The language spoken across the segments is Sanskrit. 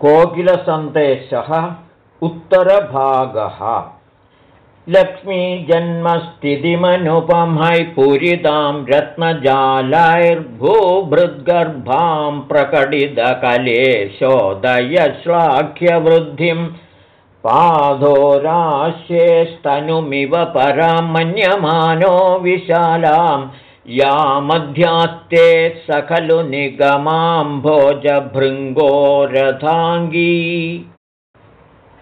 कोकिलसन्देशः उत्तरभागः। लक्ष्मीजन्मस्थितिमनुपमै पूरितां रत्नजालैर्भूभृद्गर्भां प्रकटितकले शोदयश्लाघ्यवृद्धिं पाधोराश्येस्तनुमिव परां मन्यमानो विशालां या मध्यास्ते स खलु निगमाम्भोजभृङ्गोरथाङ्गी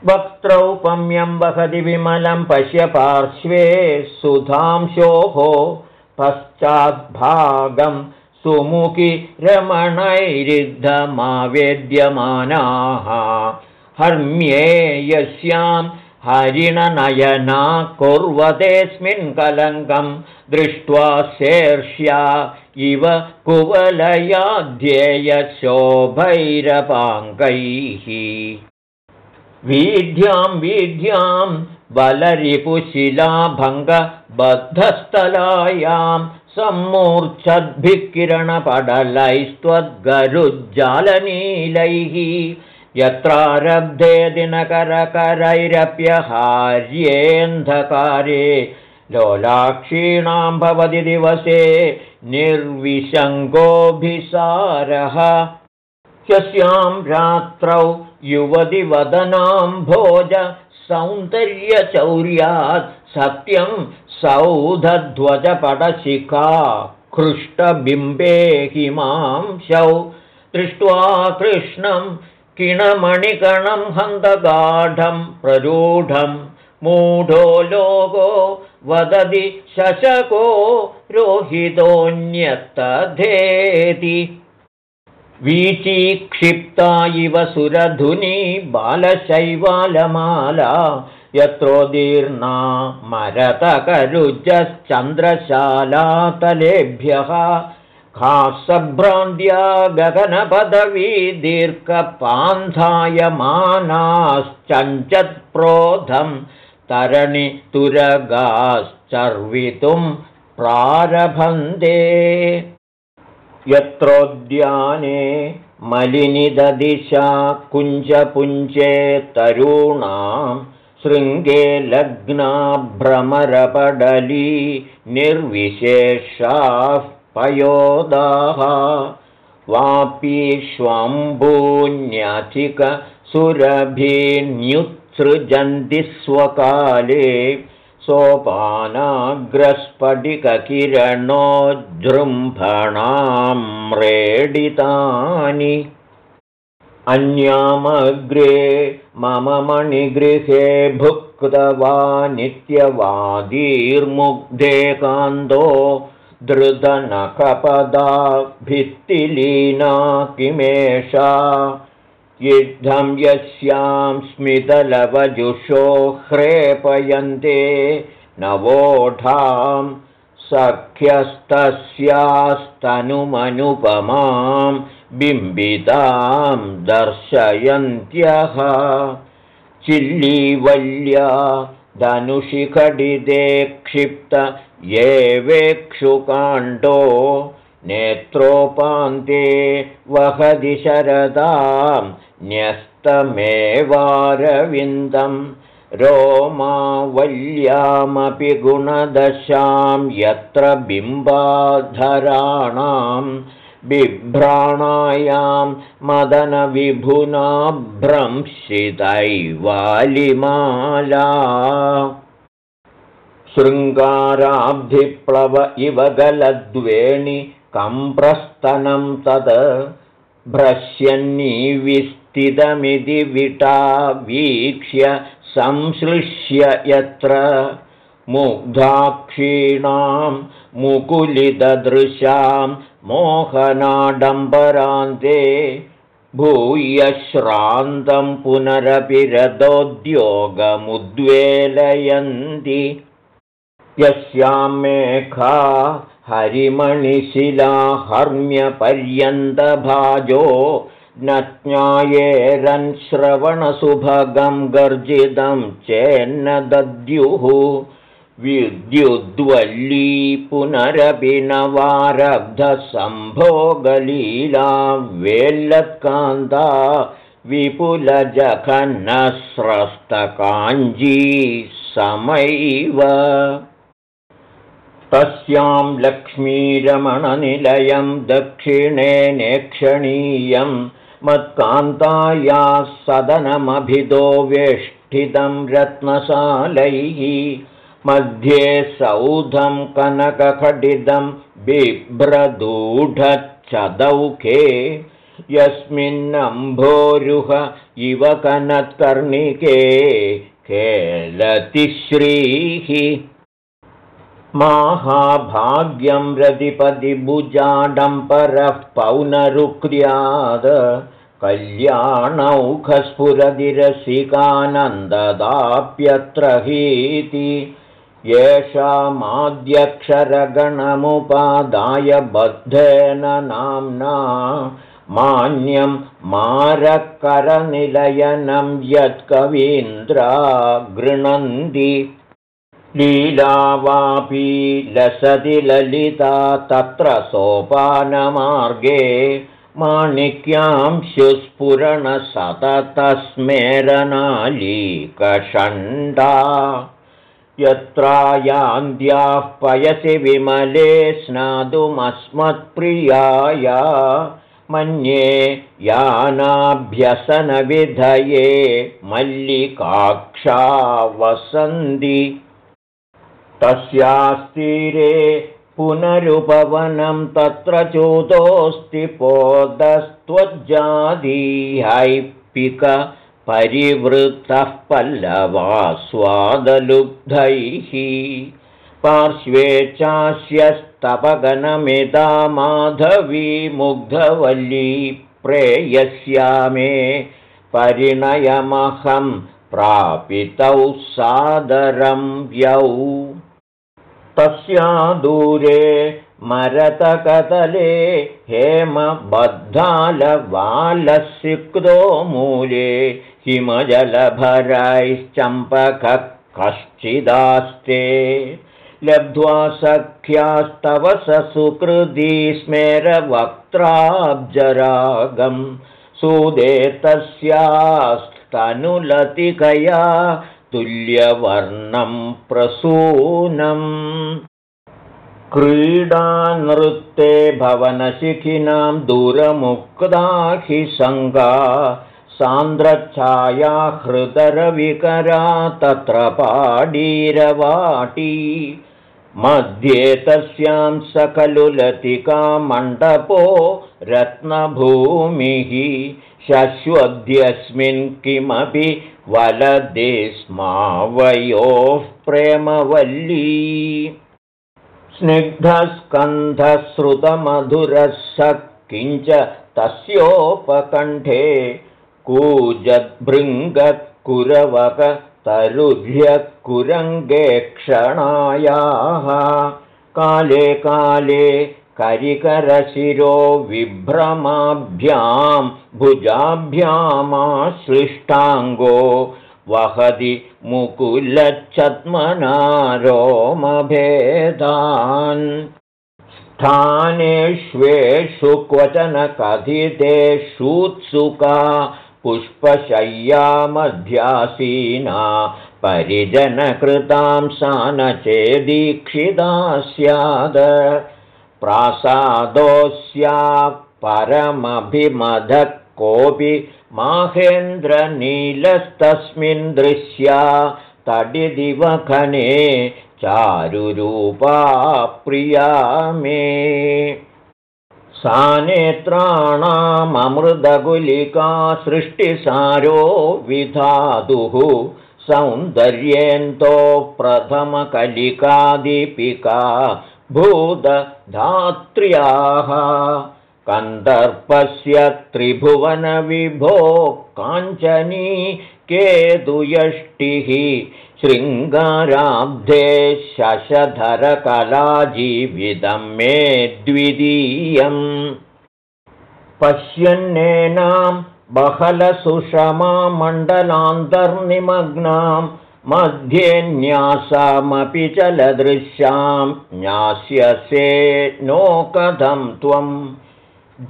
वक्त्रौपम्यं वहति विमलं पश्य पार्श्वे सुधांशोः पश्चाद्भागं सुमुखि रमणैरिद्धमावेद्यमानाः। हर्म्ये यस्यां हरिणनयना कुर्वतेऽस्मिन् कलङ्कं दृष्ट्वा शेर्ष्या। इव कुवलयाध्येयशोभैरपाङ्गैः। वीढ्यां वीढ्यां बलरिपुशिलाभङ्गबद्धस्थलायां सम्मूर्च्छद्भिः किरणपडलैस्त्वद्गरुज्जालनीलैः यत्रारब्धे दिनकरकरैरप्यहार्येऽन्धकारे लोलाक्षीणां भवति दिवसे निर्विशङ्गोऽभिसारः। यस्यां रात्रौ युवतिवदनाम्भोज सौन्दर्यचौर्यात् सत्यं सौधध्वजपटशिखा कृष्टबिम्बे हिमांशौ। दृष्ट्वा कृष्णं किणमणिकणं हन्तगाढं प्ररूढं मूढो लोको वदति शशको रोहितोऽन्यत्तधेति वीचीक्षिप्ता इव सुरधुनी बालशैवालमाला यत्रोदीर्णा मरतकरुजश्चन्द्रशालातलेभ्यः खासभ्रान्त्या गगनपदवी दीर्घपान्धायमानाश्चञ्चत्प्रोधं तरणितुरगाश्चर्वितुं प्रारभन्ते। यत्रोद्याने मलिनिददिशा कुञ्जपुञ्जे तरूणां शृङ्गे लग्ना भ्रमरपडली निर्विशेषाः पयोदाः वापीष्वम्भून्यधिकसुरभिन्युत्सृजन्ति स्वकाले सोपानाग्रस्फटिककिरणोजृम्भणाम्रेडितानि अन्यामग्रे मम मणिगृहे भुक्तवानित्यवादीर्मुग्धे कान्तो धृतनखपदा भित्तिलीना किमेषा? युद्धं यस्यां स्मितलवजुषो ह्रेपयन्ते नवोढां सख्यस्तस्यास्तनुमनुपमां बिम्बितां दर्शयन्त्यः चिल्लीवल्या धनुषिखडिते क्षिप्त येवेक्षुकाण्डो नेत्रोपान्ते वहदि शरदां न्यस्तमेवारविन्दं रोमावल्यामपि गुणदशां यत्र बिम्बाधराणां बिभ्राणायां मदनविभुना भ्रंशितैवालिमाला शृङ्गाराब्धिप्लव इव गलद्वेणि कम्प्रस्तनं तद् भ्रश्यन्निविस्थितमिति विटा वीक्ष्य संश्लिष्य यत्र मुग्धाक्षीणां मुकुलिददृशां मोहनाडम्बरान्ते भूयश्रान्तं पुनरपि रथोद्योगमुद्वेलयन्ति यस्यां मेघा हरिमणिशिला न ज्ञायेरन् श्रवणसुभगं गर्जितं चेन्न दद्युः विद्युद्वल्ली पुनरपि नवारब्धसम्भोगलीला वेल्लत्कान्ता विपुलजघन्नस्रस्तकाञ्जी समैव तस्यां लक्ष्मीरमणनिलयं दक्षिणे नेक्षणीयं मत्कान्तायाः सदनमभिदो वेष्टितं रत्नशालैः मध्ये सौधं कनकखडितं बिभ्रदूढच्छदौखे यस्मिन्नम्भोरुह इव कनत्कर्णिके केलतिश्रीः माहाभाग्यं रतिपदिभुजाडम्बरः पौनरुक्र्याद कल्याणौखस्फुरदिरसिकानन्ददाप्यत्र हीति येषामाद्यक्षरगणमुपादाय बद्धेन नाम्ना मान्यं मारकरनिलयनं यत्कवीन्द्रा गृह्णन्ति लीलावापी लसति ललिता तत्र सोपानमार्गे माणिक्यांशुस्फुरणसततस्मेरनालीकषण्डा। यत्रायान्द्याः पयसि विमले स्नातुमस्मत्प्रियाय मन्ये यानाभ्यसनविधये मल्लिकाक्षा वसन्ति तस्यास्तीरे पुनरुपवनं तत्र चूतोऽस्ति परिवृत्तः पल्लवास्वादलुब्धैः पार्श्वे चास्यस्तपगनमिदा माधवी मुग्धवल्ली प्रेयस्यामे परिणयमहं प्रापितौ सादरं यौ तस्या दूरे मरतकतले हेमबद्धालवालसिक्तो मूले हिमजलभरैश्चम्पकः कश्चिदास्ते लब्ध्वा सख्यास्तव स सुकृती स्मेरवक्त्राब्जरागं सुदे तस्यास्तनुलतिकया तुल्यवर्णं प्रसूनम् क्रीडानृत्ते भवनशिखिनां दूरमुक्ता हि सङ्गा सान्द्रच्छाया हृदरविकरा तत्र पाडीरवाटी। मध्ये तस्यां सकलु लतिकामण्डपो रत्नभूमिः शश्वद्यस्मिन् किमपि वलदे स्मावयोः प्रेमवल्ली। स्निग्धस्कन्धश्रुतमधुरः स किञ्च तस्योपकण्ठे कूजद्भृङ्गकुरवकतरुभ्यः कुरङ्गेक्षणायाः काले काले करिकरशिरो विभ्रमाभ्यां भुजाभ्यामाश्लिष्टाङ्गो वहति मुकुलच्छद्मनारोमभेदान्। स्थानेष्वेषु क्वचन कथितेषूत्सुका पुष्पशय्यामध्यासीना परिजनकृतां सा न चेदीक्षिता स्याद प्रासादोऽस्या परमभिमधः कोऽपि माहेन्द्रनीलस्तस्मिन् दृश्या तडिदिवखने चारुरूपा प्रिया मे सा नेत्राणाममृदगुलिका सृष्टिसारो विधातुः सौन्दर्येन्तो प्रथमकलिकादीपिका भूतधात्र्याः। कन्दर्पस्य त्रिभुवनविभो काञ्चनी केतुयष्टिः। शृङ्गाराब्धे शशधरकलाजीवितं मे द्वितीयम्। पश्यन्नेनां बहलसुषमामण्डलान्तर्निमग्नां मध्ये न्यासामपि चलदृश्यां न्यास्यसे नो कथं त्वम्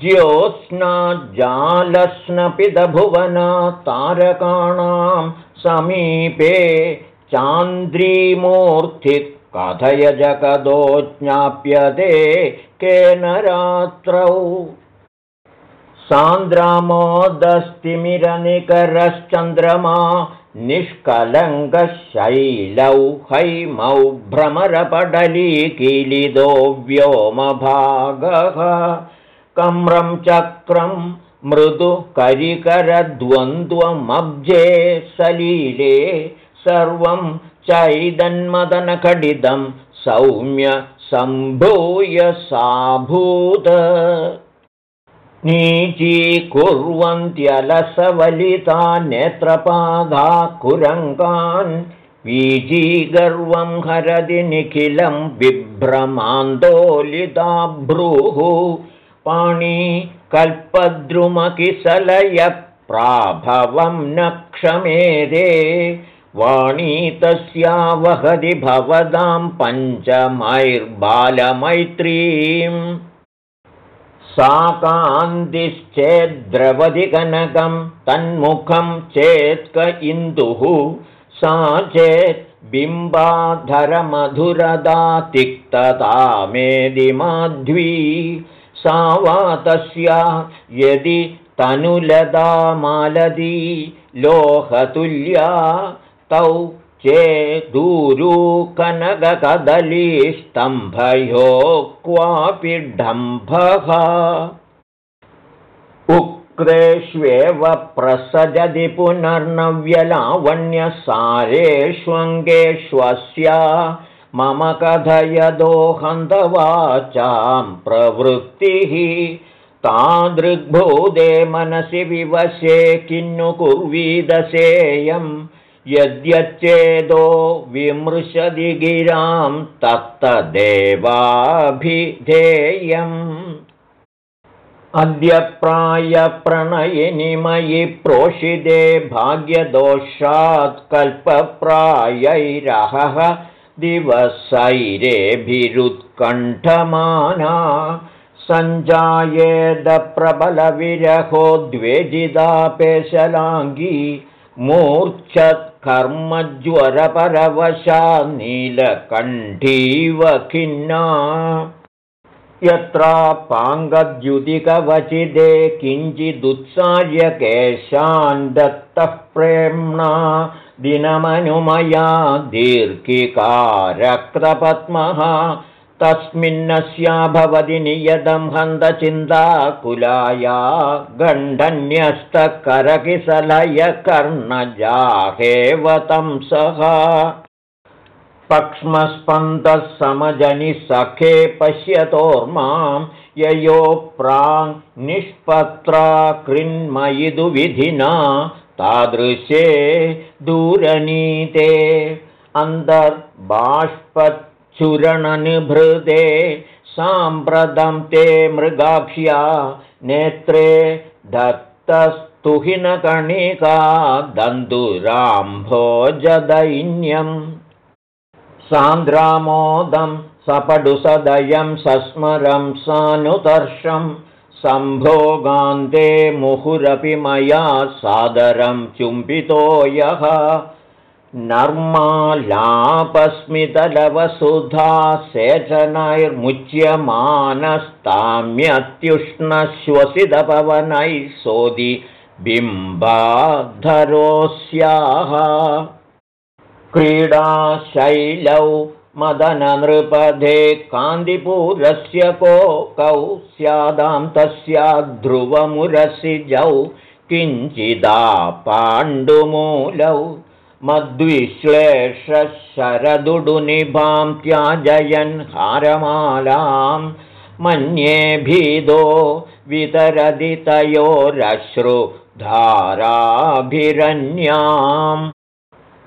ज्योत्स्नाजालस्नपिदभुवना तारकाणां समीपे चान्द्रीमूर्ति कथय जगदो ज्ञाप्यते केन रात्रौ सान्द्रामोदस्तिमिरनिकरश्चन्द्रमा निष्कलङ्कशैलौ हैमौ भ्रमरपडलीकीलिदो व्योमभागः। कम्रं चक्रं मृदु करिकरद्वन्द्वमब्जे सलीले सर्वं चैदन्मदनकडितं सौम्य सम्भूय साभूत नीचीकुर्वन्त्यलसवलिता नेत्रपाधा कुरङ्गान् वीजीगर्वं हरदि निखिलं बिभ्रमान्दोलिता भ्रूः पाणी कल्पद्रुमकिसलयप्राभवं न क्षमेरे वाणी तस्या वहति भवदां पञ्चमैर्बालमैत्रीम् सा कान्तिश्चेद्द्रवधिकनकं तन्मुखं चेत्क इन्दुः सा चेत् बिम्बाधरमधुरदा तिक्तता मेदिमाध्वी सा वा तस्या यदि तनुलदा मालदी लोहतुल्या तौ चेदूरू कनककदलीस्तम्भयो क्वापि डम्भः उक्तेष्वेव प्रसजति पुनर्नव्यलावण्यसारेष्वङ्गेष्वस्या मम कथयदोहन्तवाचां प्रवृत्तिः। तादृग्भूते मनसि विवशे किन्नु कुर्वीदसेयं यद्यच्चेदो विमृशदि गिरां तत्तदेवाभिधेयम्। अद्य प्रायप्रणयिनिमयि प्रोषिते भाग्यदोषात् कल्पप्रायैरहः दिवसैरेभिरुत्कण्ठमाना सञ्जायेदप्रबलविरहो द्वेजिदा पेशलाङ्गी मूर्च्छत्कर्मज्वरपरवशा नीलकण्ठीव खिन्ना यत्रापाङ्गद्युदिकवचिदे किञ्चिदुत्सार्यकेशान् दत्तः प्रेम्णा दिनमनुमया दीर्घिकारक्तपद्मः तस्मिन्नस्या भवति नियतं हन्तचिन्ताकुलाया गण्डन्यस्तकरकिसलयकर्णजाहेव तं सः। पक्ष्मस्पन्दः समजनिसखे पश्यतोर्मां ययो प्राङ्निष्पत्रा कृन्मयिदुविधिना तादृशे दूरनीते अन्तर्बाष्पच्छुरणनिभृते साम्प्रतं ते मृगाक्ष्या नेत्रे दत्तस्तुहिनकणिका दन्दुराम्भोजदैन्यम् सान्द्रामोदं सपडुसदयं सस्मरं सानुदर्शं सम्भोगान्ते मुहुरपि मया सादरं चुम्बितो यः नर्मालापस्मितलवसुधा सेचनैर्मुच्यमानस्ताम्यत्युष्णश्वसितपवनैः सोदि बिम्बाधरोऽस्याः। क्रीडाशैलौ मदननृपधे कान्तिपूरस्य कोकौ स्यादां तस्याध्रुवमुरसिजौ किञ्चिदा पाण्डुमूलौ मद्विश्लेषशरदुडुनिभां त्याजयन् हारमालां मन्येभिदो वितरदितयोरश्रुधाराभिरन्याम्।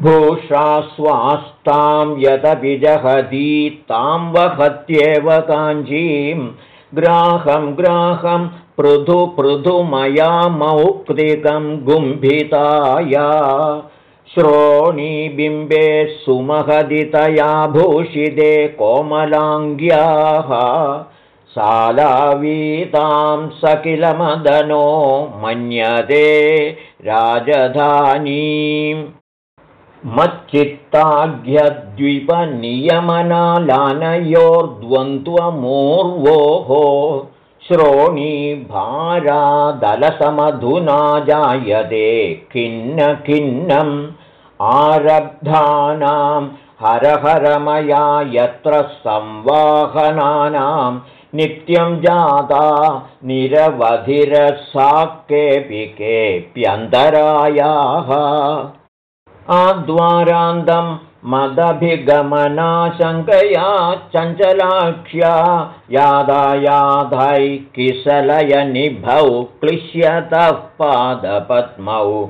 भूषा स्वास्तां यदपि जहती तां वहत्येव काञ्चीं ग्राहं ग्राहं पृथु पृथु मया मौक्तिकं गुम्भिताया श्रोणीबिम्बे सुमहदितया भूषिते कोमलाङ्ग्याः सालावीतां स किल मदनो मन्यते राजधानीम्। मच्चित्ताघ्यद्विपनियमनालानयोर्द्वन्द्वमूर्वोः श्रोणीभारादलसमधुना जायते खिन्न खिन्नम् आरब्धानां हरहरमया यत्र संवाहनानां नित्यं जाता निरवधिरसाकेऽपि केऽप्यन्तरायाः। आद्वारान्तं मदभिगमनाशङ्कया चञ्चलाक्ष्या यादायाधै किसलयनिभौ क्लिश्यतः पादपद्मौ।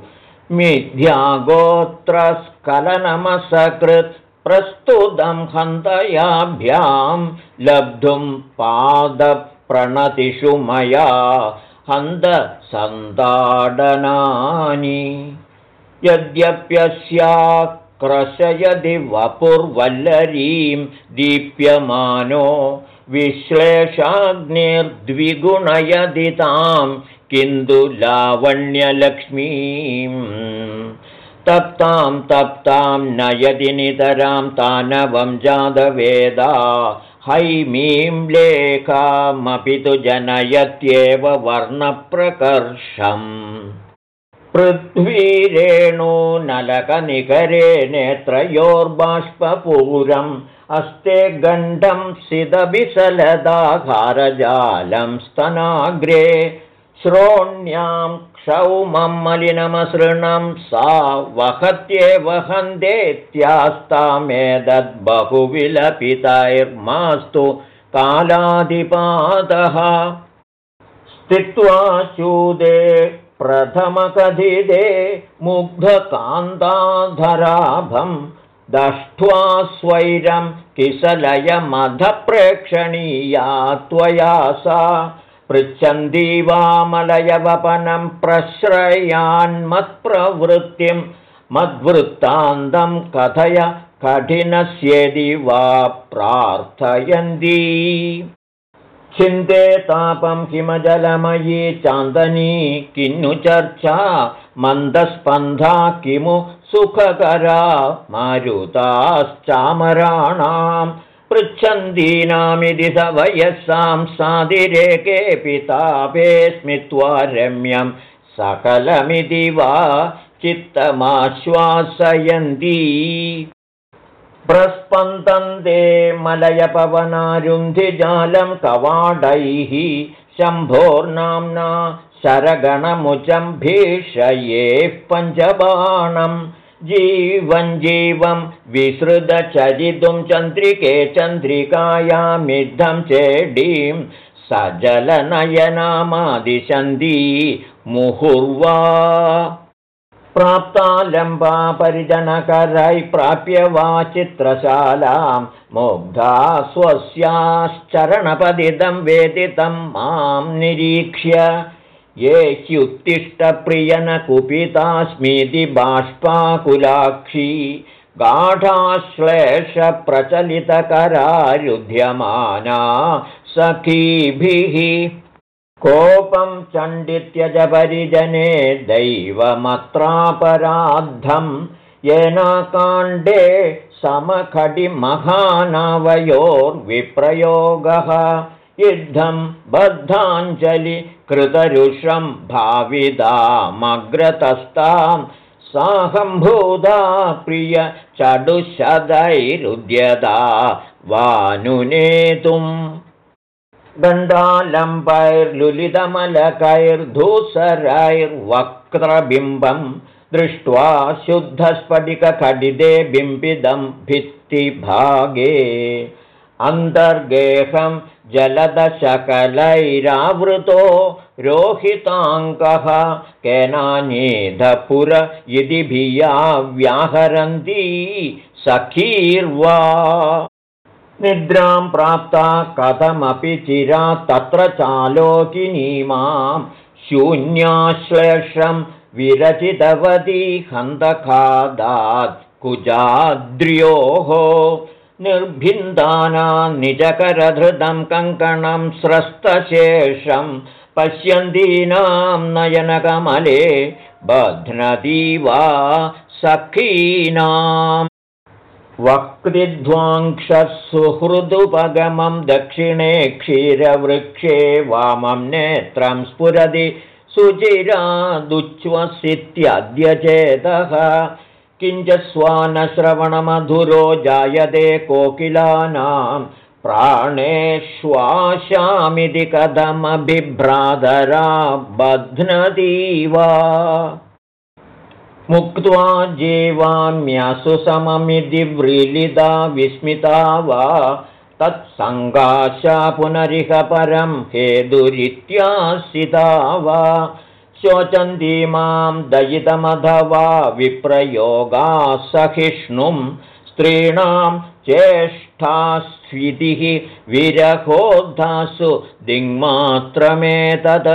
मिथ्यागोत्रस्खलनमसकृत् प्रस्तुतं हन्तयाभ्यां लब्धुं पादप्रणतिषु मया हन्तसन्ताडनानि। यद्यप्यस्या क्रशयदि वपुर्वल्लरीं दीप्यमानो विश्लेषाग्निर्द्विगुणयदि तां किन्तु लावण्यलक्ष्मीम् तप्तां तप्तां नयति नितरां तानवं जातवेदा हैमीं लेखामपि तु जनयत्येव वर्णप्रकर्षम् पृथ्वीरेणो नलकनिकरे नेत्रयोर्बाष्पूरम् अस्ते गण्डं सिदबिसलदाकारजालं स्तनाग्रे श्रोण्यां क्षौमं मलिनमसृणं सा वहत्ये वहन्तेत्यास्तामेतद्बहुविलपितैर्मास्तु कालादिपादः स्थित्वा चूदे प्रथमकथिते मुग्धकान्ताधराभं दष्ट्वा स्वैरं किसलयमधप्रेक्षणीया त्वया सा पृच्छन्ती वामलयवपनं प्रश्रयान्मत्प्रवृत्तिं मद्वृत्तान्तं कथय कठिनस्येदि वा प्रार्थयन्ती छिन्दे तापं किमजलमयी चान्दनी किन्नु चर्चा मन्दस्पन्धा किमु सुखकरा मारुताश्चामराणां पृच्छन्दीनामिति स वयस्सां सादिरेके पितापे स्मित्वा रम्यं सकलमिति वा चित्तमाश्वासयन्ती प्रस्पन्दन्ते मलयपवनारुन्धिजालं कवाडैः शम्भोर्नाम्ना शरगणमुचं भीषयेः पञ्चबाणं। जीवं जीवं विसृतचरितुं चन्द्रिके चन्द्रिकायामिद्धं चेडीं सजलनयनामादिशन्ती मुहुर्वा प्राप्ता लम्बा परिजनकरै प्राप्य वा चित्रशालां मुग्धा स्वस्याश्चरणपदिदं वेदितं मां निरीक्ष्य। ये ह्युत्तिष्ठप्रियनकुपितास्मीति बाष्पाकुलाक्षी गाढाश्लेषप्रचलितकरारुध्यमाना सखीभिः कोपं चण्डित्यजपरिजने दैवमत्रापराद्धं येनाकाण्डे समखडिमहानवयोर्विप्रयोगः। युद्धं बद्धाञ्जलिकृतरुषं भाविदामग्रतस्तां। साहम्भूदा प्रियचडुशदैरुद्यदा वानुनेतुम् दण्डालम्बैर्लुलितमलकैर्धूसरैर्वक्त्रबिम्बं दृष्ट्वा शुद्धस्फटिकखडिते बिम्बिदं भित्तिभागे। अन्तर्गेहं जलदशकलैरावृतो रोहिताङ्कः केनानीधपुर इति भिया व्याहरन्ती सखीर्वा निद्रां प्राप्ता कथमपि चिरा तत्र चालोकिनीमां शून्याश्लेषं विरचितवती हन्तखादात् कुजाद्र्योः निर्भिन्दानां निजकरधृतं कङ्कणं स्रस्तशेषं पश्यन्तीनां नयनकमले बध्नती वा सखीनाम् वक्तिध्वाङ्क्षुहृदुपगमं दक्षिणे क्षीरवृक्षे वामं नेत्रं स्फुरति सुचिरादुच्छ्वसित्यद्य चेतः किञ्च स्वानश्रवणमधुरो जायते कोकिलानां प्राणेष्वाशामिति कथमभिभ्रातरा बध्नती वा मुक्त्वा जीवाम्यसु सममिति व्रीलिता विस्मिता वा तत्सङ्गाशा पुनरिह परं हेदुरित्यासिता वा शोचन्तीमां दयितमथवा विप्रयोगासहिष्णुं स्त्रीणां चेष्टास्वितिः विरहोद्धासु दिङ्मात्रमेतत्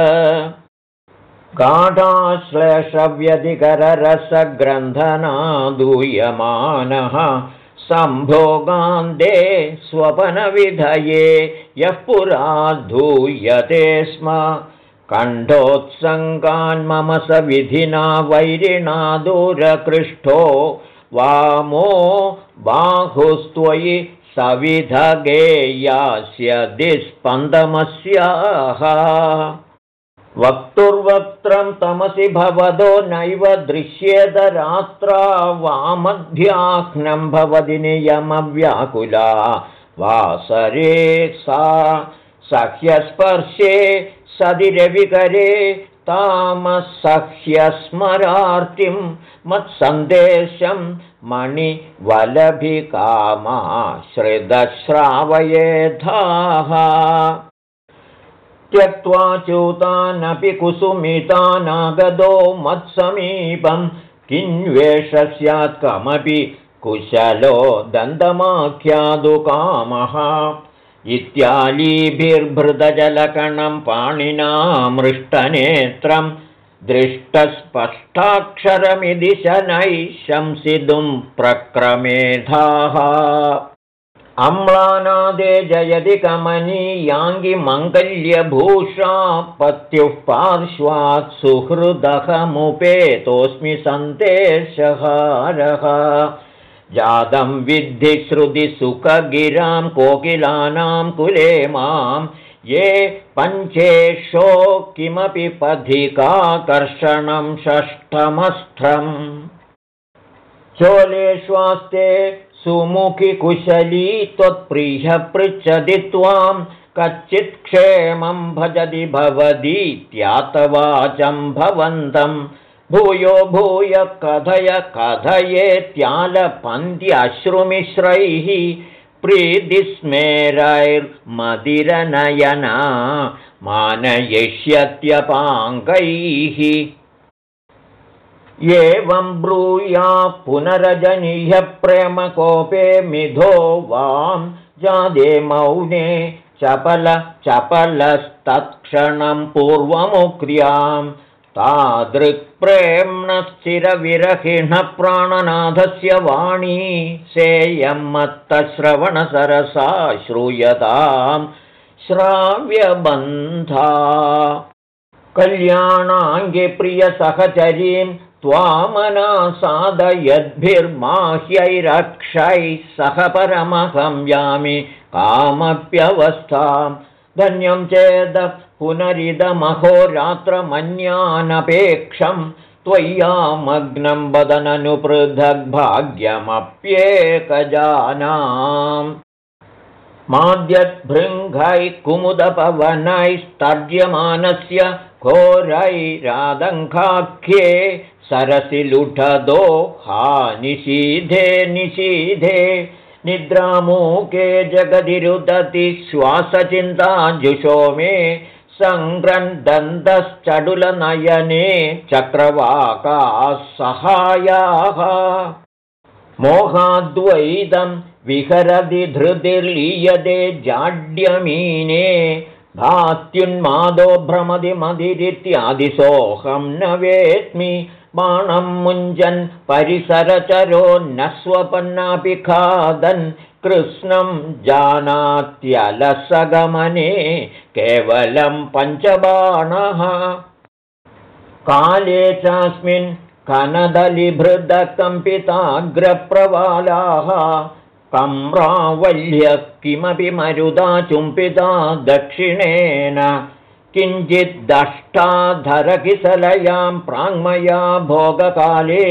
गाढाश्लेषव्यधिकररसग्रन्थनादूयमानः सम्भोगान्ते स्वपनविधये यः पुरा धूयते स्म। कण्ठोत्सङ्गान्मम स विधिना वैरिणा दूरकृष्ठो वामो बाहुस्त्वयि सविधगेयास्य दिस्पन्दमस्याः वक्तुर्वक्त्रं तमसि भवदो नैव दृश्येतरात्रा वामध्याह्नं भवति नियमव्याकुला। वासरे सा सह्यस्पर्शे सदिरविकरे तामसह्यस्मरार्तिं मत्सन्देशं मणिवलभिकामाश्रितश्रावयेधाः त्यक्त्वा च्यूतानपि कुसुमितानागदो मत्समीपं किन्वेष स्यात् कमपि कुशलो दन्तमाख्यादुकामः इत्यालीभिर्भृतजलकणं पाणिना मृष्टनेत्रं दृष्टस्पष्टाक्षरमिति शनैः शंसितुं प्रक्रमेधाः अम्लानादे जयति कमनीयाङ्गिमङ्गल्यभूषा पत्युः पार्श्वात् सुहृदहमुपेतोऽस्मि सन्देशहारः जातं विद्धि श्रुतिसुखगिरां कोकिलानां कुले मां ये पञ्चेशो किमपि पथिकाकर्षणं षष्ठमस्त्रम् चोलेष्वास्ते सुमुखिकुशली त्वत्प्रियः पृच्छति त्वां कच्चित्क्षेमं भजति भवतीत्यातवाचं भवन्तं। भूयो भूय कथय कथयेत्यालपन्त्यश्रुमिश्रैः प्रीतिस्मेरैर्मदिरनयना मानयिष्यत्यपाङ्गैः एवं ब्रूया पुनरजनीय प्रेमकोपे मिधो वां जादे मौने चपल चपलस्तत्क्षणं पूर्वमुक्र्यां तादृक्प्रेम्णश्चिरविरहिणः प्राणनाथस्य वाणी सेयं मत्तश्रवणसरसा श्रूयतां। श्राव्यबन्धा। कल्याणाङ्गे प्रियसहचरीं त्वामना साधयद्भिर्माह्यैरक्षैः सह परमहं यामि कामप्यवस्थां धन्यं चेद पुनरिदमहोरात्रमन्यानपेक्षं त्वय्यामग्नं वदननुपृथग्भाग्यमप्येकजानाम् माद्यद्भृङ्गैः कुमुदपवनैस्तर्यमानस्य घोरैरादङ्खाख्ये सरसि लुठदो हा निषीधे निषीधे निद्रामूके जगदिरुदति श्वासचिन्ताजुषो मे सङ्ग्रन्दन्तश्चडुलनयने चक्रवाकाः सहायाः मोहाद्वैतं विहरदि धृतिर्लीयते जाड्यमीने भात्युन्मादो भ्रमदि मदिरित्यादिसोऽहं न वेत्मि बाणं मुञ्जन् परिसरचरो न स्वपन्नापि खादन् कृष्णं जानात्यलसगमने केवलं पञ्चबाणः। काले चास्मिन् कनदलिभृदकम्पिताग्रप्रवालाः कम्रावल्यः किमपि मरुदा चुम्पिता दक्षिणेन किञ्चिद्दष्टाधरकिसलयां प्राङ्मया भोगकाले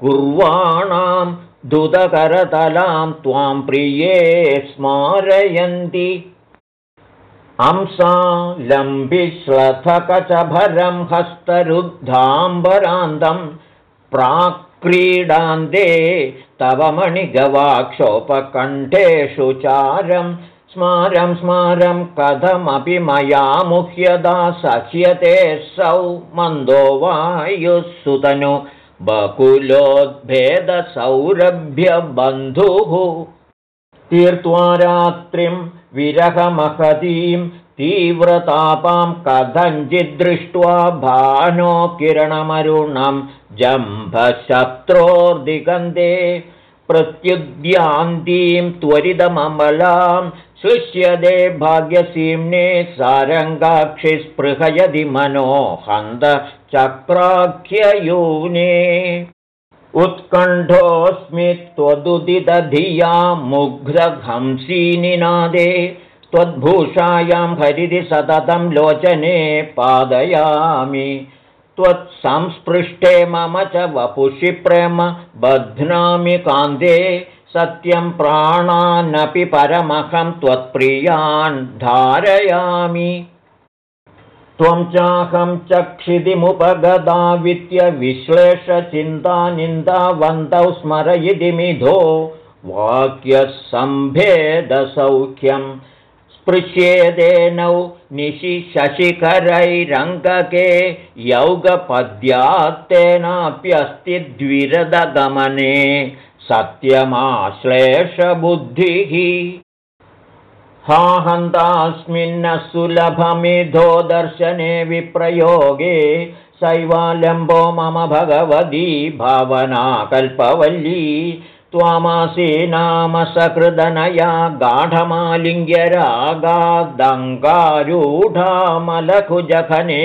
कुर्वाणां दुदकरतलां त्वां प्रिये स्मारयन्ति। अंसा लम्बिश्रथकचभरं हस्तरुद्धाम्बरान्दं प्राक्रीडान्ते तव मणिगवाक्षोपकण्ठेषु चारं स्मारं स्मारं कथमपि मया मुह्यदा सह्यते सौ मन्दो वायुः सुतनु बकुलोद्भेदसौरभ्यबन्धुः। तीर्त्वा रात्रिं विरहमहतीं तीव्रतापां कथञ्चिद्दृष्ट्वा भानो किरणमरुणं जम्भशत्रोर्दिगन्धे प्रत्युद्यान्तीं त्वरितममलां सृश्यदे भाग्यसीम्ने सारङ्गाक्षिस्पृहयदि मनो हन्तचक्राख्ययूने उत्कण्ठोऽस्मि त्वदुदितधिया मुग्धहंसीनिनादे त्वद्भूषायां हरिदि सततं लोचने पादयामि। त्वत्संस्पृष्टे मम च वपुषि प्रेम बध्नामि कान्ते सत्यं प्राणानपि परमहं त्वत्प्रियान् धारयामि। त्वं चाहं चक्षिदिमुपगदा विश्लेषचिन्तानिन्दावन्तौ स्मरयिति मिधो वाक्यसम्भेदसौख्यं। स्पृश्येदेनौ निशि शशिखरैरङ्गके यौगपद्यात्तेनाप्यस्ति द्विरदगमने सत्यमाश्लेषबुद्धिः। हा हन्तास्मिन्न सुलभमिधो दर्शने विप्रयोगे सैवालम्बो मम भगवती भावना कल्पवल्ली त्वामासी नाम सकृदनया गाढमालिङ्ग्यरागादङ्गारूढामलकुजखने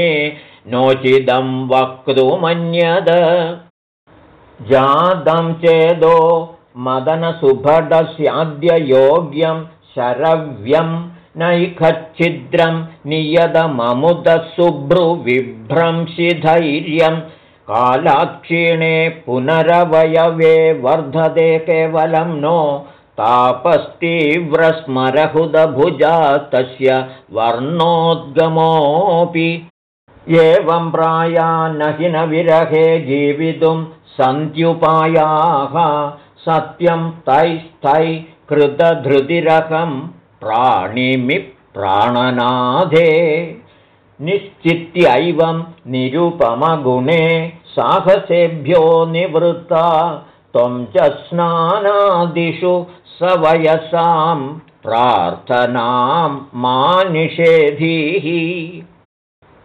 नोचिदं वक्तुमन्यद जातं चेदो मदनसुभटस्याद्य योग्यं शरव्यं नैखच्छिद्रं नियतममुदशुभ्रुविभ्रंशिधैर्यं कालाक्षीणे पुनरवयवे वर्धते केवलं नो तापस्तीव्रस्मरहुदभुजा तस्य वर्णोद्गमोऽपि एवं प्राया हि न विरहे जीवितुं सन्त्युपायाः सत्यं तैस्तै कृतधृतिरकं प्राणिमि प्राणनाधे निश्चित्यैवं निरुपमगुणे साहसेभ्यो निवृत्ता त्वं च स्नानादिषु सवयसां प्रार्थनां मा निषेधीः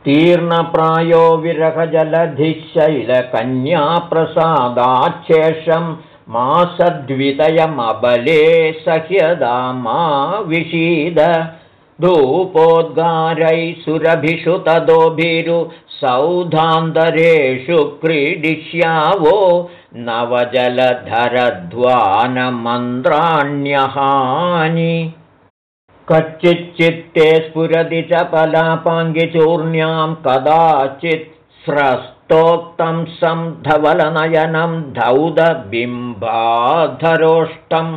तीर्णप्रायो विरहजलधिशैलकन्याप्रसादाच्छेषं मासद्वितयमबले सह्यदा मा विषीद धूपोद्गारैः सुरभिषु तदोभिरु सौधान्तरेषु क्रीडिष्यावो नवजलधरध्वानमन्त्राण्यहानि कच्चिच्चित्ते स्फुरति च पलापाङ्गिचूर्ण्यां कदाचित् स्रस् तोक्तं सं धवलनयनं धौदबिम्बाधरोष्टं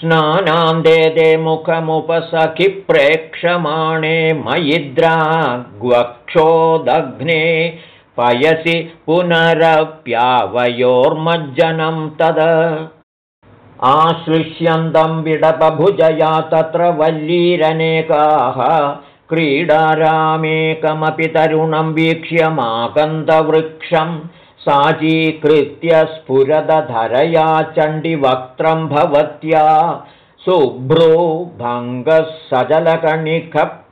स्नानान्दे दे मुखमुपसखिप्रेक्षमाणे मयिद्राग्वक्षोदग्ने पयसि पुनरप्यावयोर्मज्जनं तद आश्लिष्यन्तं विडपभुजया तत्र वल्लीरनेकाः। क्रीडारामेकमपि तरुणं वीक्ष्य माकन्दवृक्षं साचीकृत्य स्फुरदधरया चण्डिवक्त्रं भवत्या। शुभ्रो भङ्गः सजलकणिकप्रेषितो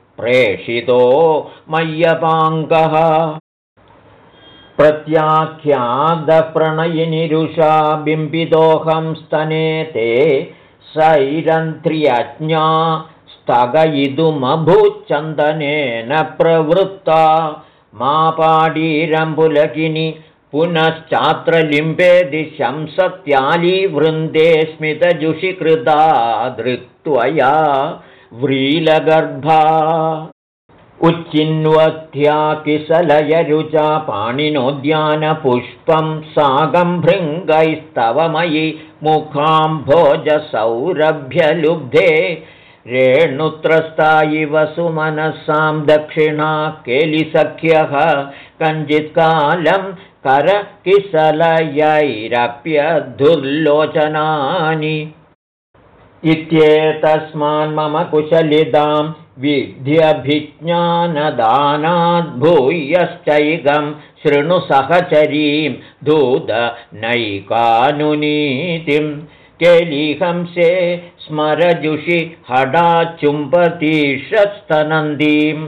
मय्यपाङ्गः प्रत्याख्यादप्रणयिनिरुषा बिम्बिदोऽहं स्तने ते सैरन्त्र्यज्ञा स्थगयितुमभूच्चन्दनेन प्रवृत्ता मा पाडीरम्बुलकिनि पुनश्चात्र लिम्बे दिशं सत्यालीवृन्दे स्मितजुषिकृता धृत्वया व्रीलगर्भा किसलयरुचा पाणिनोद्यानपुष्पं सागं भृङ्गैस्तवमयि मुखाम्भोजसौरभ्यलुब्धे रेणुत्रस्तायिव सुमनसां दक्षिणा केलिसख्यः कञ्चित्कालं करकिसलयैरप्यधुर्लोचनानि इत्येतस्मान्मम कुशलिदां विध्यभिज्ञानदानाद्भूयश्चैकं शृणु सहचरीं दूतनैकानुनीतिं केलिहंसे स्मरजुषि हडाचुम्बतीषस्तनन्दीं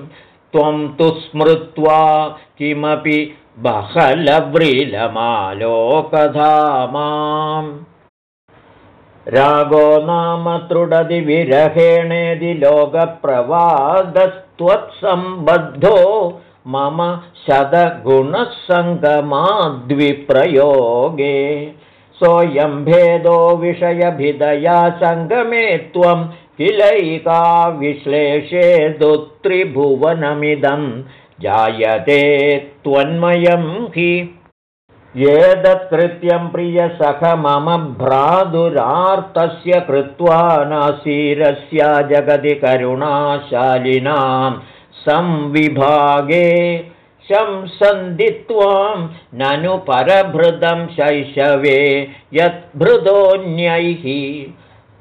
त्वं तु स्मृत्वा किमपि बहलव्रीलमालोकधामाम् रागो नाम तृडदि विरहेणेदि लोकप्रवादस्त्वत्सम्बद्धो मम शतगुणसङ्गमाद्विप्रयोगे सोऽयं भेदो विषयभिदया सङ्गमे त्वं किलैका विश्लेषे दुत्रिभुवनमिदं जायते त्वन्मयं हि एतत्कृत्यं प्रियसख मम भ्रातुरार्तस्य कृत्वा नासीरस्या जगति करुणाशालिनां संविभागे शंसन्धित्वां ननु परभृतं शैशवे यद्भृतोऽन्यैः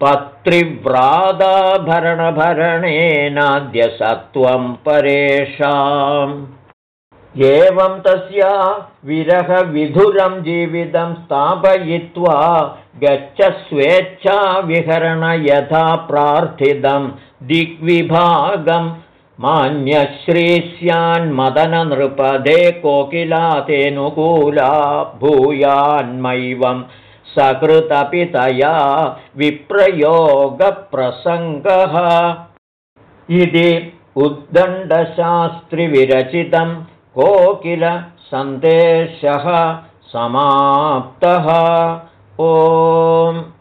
पत्रिव्राताभरणभरणेनाद्य सत्त्वं परेषाम् एवं तस्या विरहविधुरं जीवितं स्थापयित्वा गच्छ स्वेच्छाविहरण यथा प्रार्थितं। दिग्विभागं मान्यश्रीस्यान्मदननृपदे कोकिला तेऽनुकूला भूयान्मैवं सकृतपि तया विप्रयोगप्रसङ्गः। इति उद्दण्डशास्त्रिविरचितम् कोकिल सन्देशः समाप्तः। ओम्